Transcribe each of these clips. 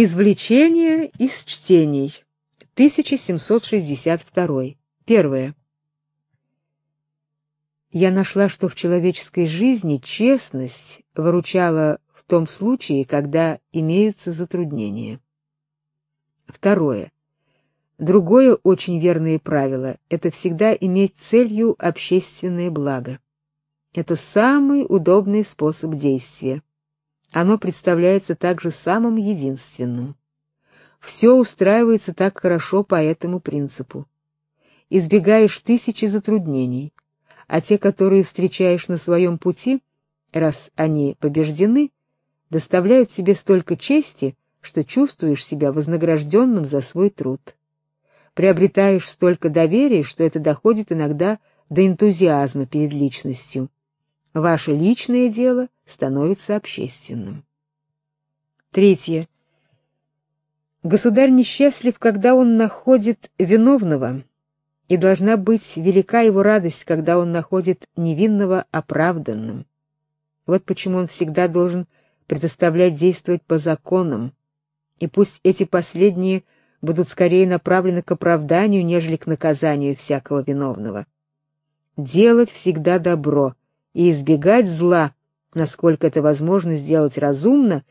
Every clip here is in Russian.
Извлечение из чтений. 1762. Первое. Я нашла, что в человеческой жизни честность выручала в том случае, когда имеются затруднения. Второе. Другое очень верное правило это всегда иметь целью общественное благо. Это самый удобный способ действия. Оно представляется также самым единственным. Все устраивается так хорошо по этому принципу. Избегаешь тысячи затруднений, а те, которые встречаешь на своем пути, раз они побеждены, доставляют тебе столько чести, что чувствуешь себя вознагражденным за свой труд. Приобретаешь столько доверия, что это доходит иногда до энтузиазма перед личностью. Ваше личное дело становится общественным. Третье. Государь несчастлив, когда он находит виновного, и должна быть велика его радость, когда он находит невинного оправданным. Вот почему он всегда должен предоставлять действовать по законам, и пусть эти последние будут скорее направлены к оправданию, нежели к наказанию всякого виновного. Делать всегда добро и избегать зла, насколько это возможно сделать разумно,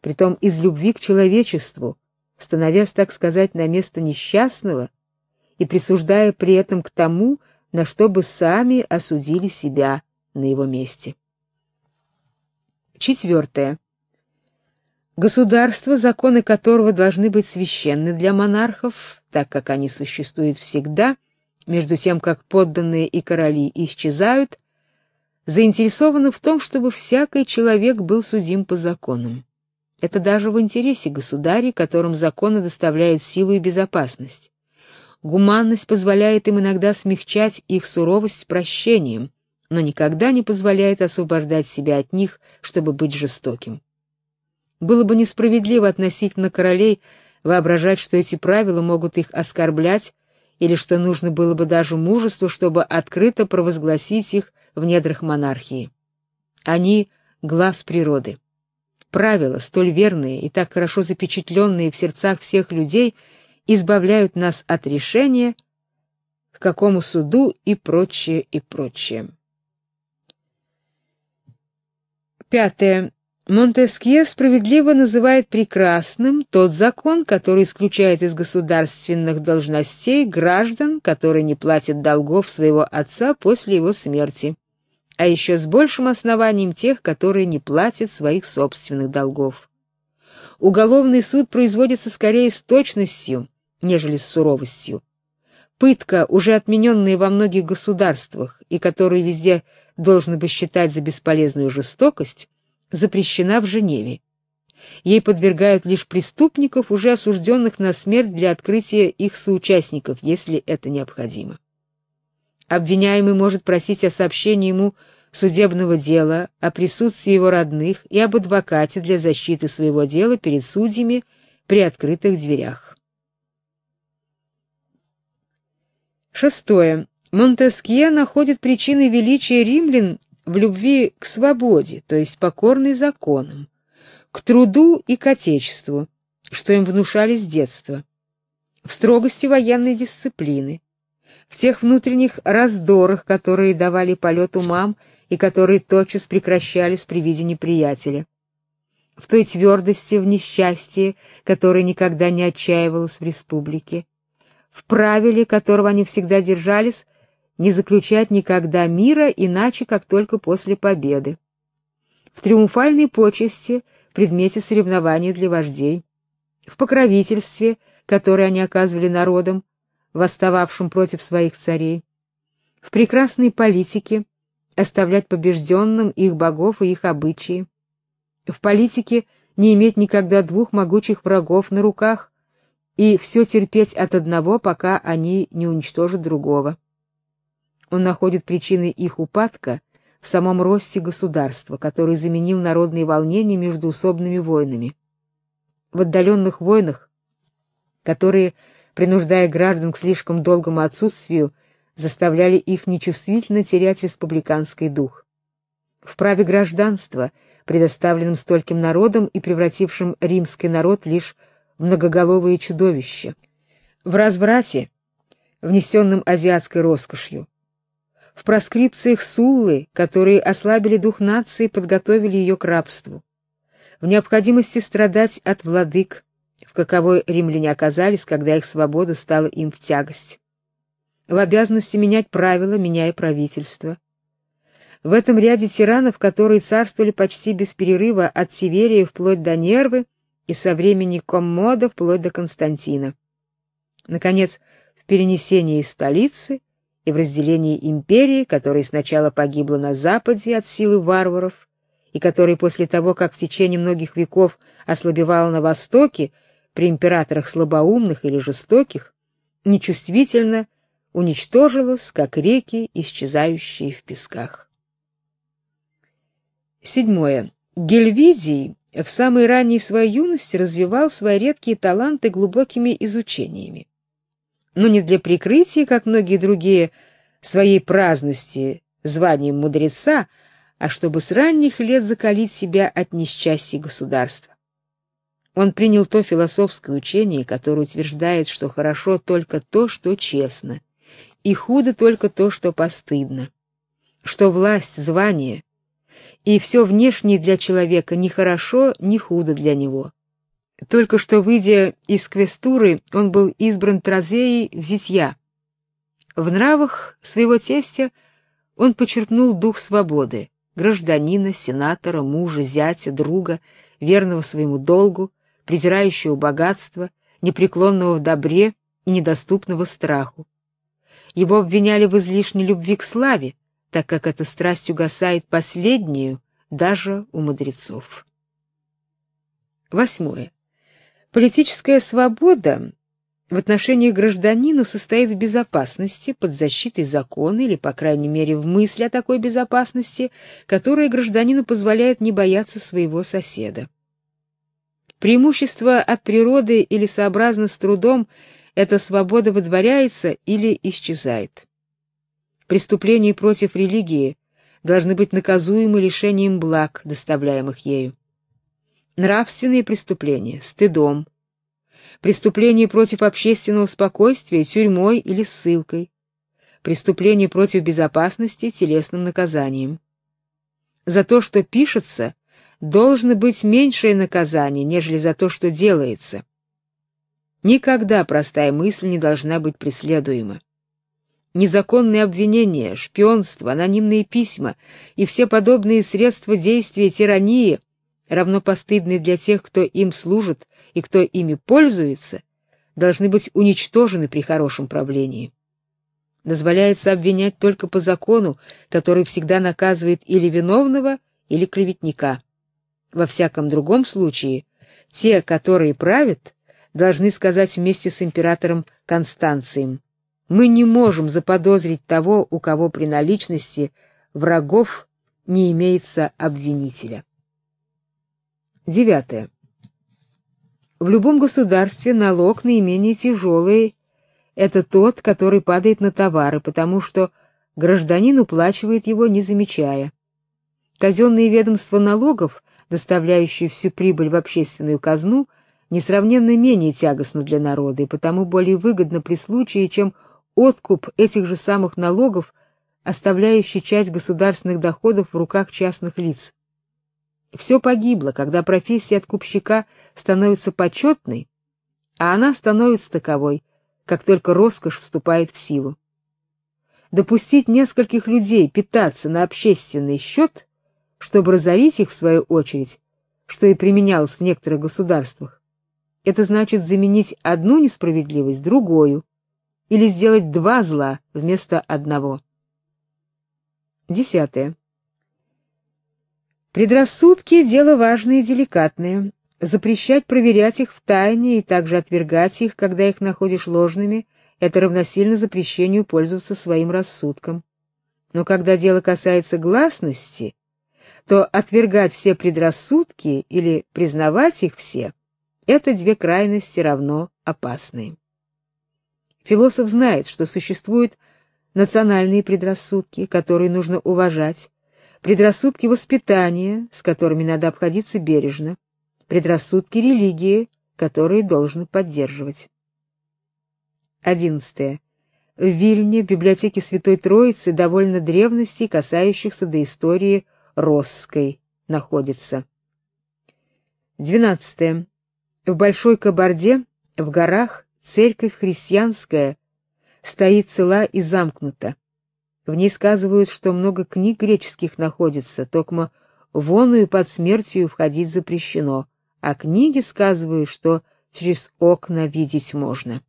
притом из любви к человечеству, становясь, так сказать, на место несчастного и присуждая при этом к тому, на что бы сами осудили себя на его месте. Четвертое. Государство, законы которого должны быть священны для монархов, так как они существуют всегда, между тем как подданные и короли исчезают, заинтересовано в том, чтобы всякий человек был судим по законам. Это даже в интересе государей, которым законы доставляют силу и безопасность. Гуманность позволяет им иногда смягчать их суровость прощением, но никогда не позволяет освобождать себя от них, чтобы быть жестоким. Было бы несправедливо относительно королей воображать, что эти правила могут их оскорблять, или что нужно было бы даже мужество, чтобы открыто провозгласить их в недрах монархии. Они — глаз природы. Правила, столь верные и так хорошо запечатленные в сердцах всех людей, избавляют нас от решения, к какому суду и прочее, и прочее. Пятое. Монтескье справедливо называет прекрасным тот закон, который исключает из государственных должностей граждан, которые не платят долгов своего отца после его смерти, а еще с большим основанием тех, которые не платят своих собственных долгов. Уголовный суд производится скорее с точностью, нежели с суровостью. Пытка, уже отмененная во многих государствах и которую везде должно бы считать за бесполезную жестокость, запрещена в Женеве. Ей подвергают лишь преступников, уже осужденных на смерть для открытия их соучастников, если это необходимо. Обвиняемый может просить о сообщении ему судебного дела, о присутствии его родных и об адвокате для защиты своего дела перед судьями при открытых дверях. Шестое. Монтескье находит причины величия римлян в любви к свободе, то есть покорной законам, к труду и к отечеству, что им внушали с детства, в строгости военной дисциплины, в тех внутренних раздорах, которые давали полет умам и которые тотчас прекращались при виде неприятеля, в той твердости в несчастье, которая никогда не отчаивалась в республике, в правиле, которого они всегда держались, не заключать никогда мира иначе, как только после победы. В триумфальной почести, предмете соревнований для вождей, в покровительстве, которое они оказывали народам, восстававшим против своих царей, в прекрасной политике, оставлять побежденным их богов и их обычаи, в политике не иметь никогда двух могучих врагов на руках и все терпеть от одного, пока они не уничтожат другого. Он находит причины их упадка в самом росте государства, который заменил народные волнения между усобными войнами. В отдаленных войнах, которые, принуждая граждан к слишком долгому отсутствию, заставляли их нечувствительно терять республиканский дух. В праве гражданства, предоставленном стольким народам и превратившим римский народ лишь многоголовые чудовища, в разврате, внесенном азиатской роскошью, в проскрипциях Суллы, которые ослабили дух нации и подготовили ее к рабству, в необходимости страдать от владык, в каковой римляне оказались, когда их свобода стала им в тягость, в обязанности менять правила, меняя правительство. В этом ряде тиранов, которые царствовали почти без перерыва от Северии вплоть до Нервы и со времени Коммода вплоть до Константина. Наконец, в перенесении столицы и в разделении империи, которая сначала погибла на западе от силы варваров и которая после того, как в течение многих веков ослабевала на востоке при императорах слабоумных или жестоких, нечувствительно уничтожилась, как реки, исчезающие в песках. Седьмое. Гельвидий в самой ранней своей юности развивал свои редкие таланты глубокими изучениями но не для прикрытия, как многие другие, своей праздности званием мудреца, а чтобы с ранних лет закалить себя от несчастья государства. Он принял то философское учение, которое утверждает, что хорошо только то, что честно, и худо только то, что постыдно, что власть, звание и все внешнее для человека ни хорошо, ни худо для него. Только что выйдя из квестуры, он был избран Тразеей в зятья. В нравах своего тестя он почерпнул дух свободы, гражданина, сенатора, мужа, зятя, друга, верного своему долгу, презирающего богатство, непреклонного в добре и недоступного страху. Его обвиняли в излишней любви к славе, так как эта страсть угасает последнюю даже у мудрецов. Восьмое. Политическая свобода в отношении гражданину состоит в безопасности под защитой закона или, по крайней мере, в мысли о такой безопасности, которая гражданину позволяет не бояться своего соседа. Преимущество от природы или сообразно с трудом эта свобода выдворяется или исчезает. Преступления против религии должны быть наказуемы лишением благ, доставляемых ею нравственные преступления стыдом, преступления против общественного спокойствия тюрьмой или ссылкой, преступления против безопасности телесным наказанием. За то, что пишется, должно быть меньшее наказание, нежели за то, что делается. Никогда простая мысль не должна быть преследуема. Незаконные обвинения, шпионство, анонимные письма и все подобные средства действия тирании – равно постыдны для тех, кто им служит и кто ими пользуется, должны быть уничтожены при хорошем правлении. Дозволяется обвинять только по закону, который всегда наказывает или виновного, или клеветника. Во всяком другом случае, те, которые правят, должны сказать вместе с императором Констанцием: мы не можем заподозрить того, у кого при наличности врагов не имеется обвинителя. Девятое. В любом государстве налог наименее тяжелый — это тот, который падает на товары, потому что гражданин уплачивает его, не замечая. Казенные ведомства налогов, доставляющие всю прибыль в общественную казну, несравненно менее тягостны для народа и потому более выгодны при случае, чем откуп этих же самых налогов, оставляющий часть государственных доходов в руках частных лиц. Все погибло, когда профессия откупщика становится почетной, а она становится таковой, как только роскошь вступает в силу. Допустить нескольких людей питаться на общественный счет, чтобы разорить их в свою очередь, что и применялось в некоторых государствах, это значит заменить одну несправедливость другой или сделать два зла вместо одного. Десятое. Предрассудки дело важное и деликатное. Запрещать проверять их в тайне и также отвергать их, когда их находишь ложными, это равносильно запрещению пользоваться своим рассудком. Но когда дело касается гласности, то отвергать все предрассудки или признавать их все это две крайности равно опасные. Философ знает, что существуют национальные предрассудки, которые нужно уважать, предрассудки воспитания, с которыми надо обходиться бережно, предрассудки религии, которые должны поддерживать. 11. В Вильне в библиотеке Святой Троицы довольно древностей, касающихся до истории Росской, находится. 12. В Большой Кабарде, в горах, церковь христианская стоит цела и замкнута. В ней сказывают, что много книг греческих находится, токмо воную под смертью входить запрещено, а книги сказывают, что через окна видеть можно.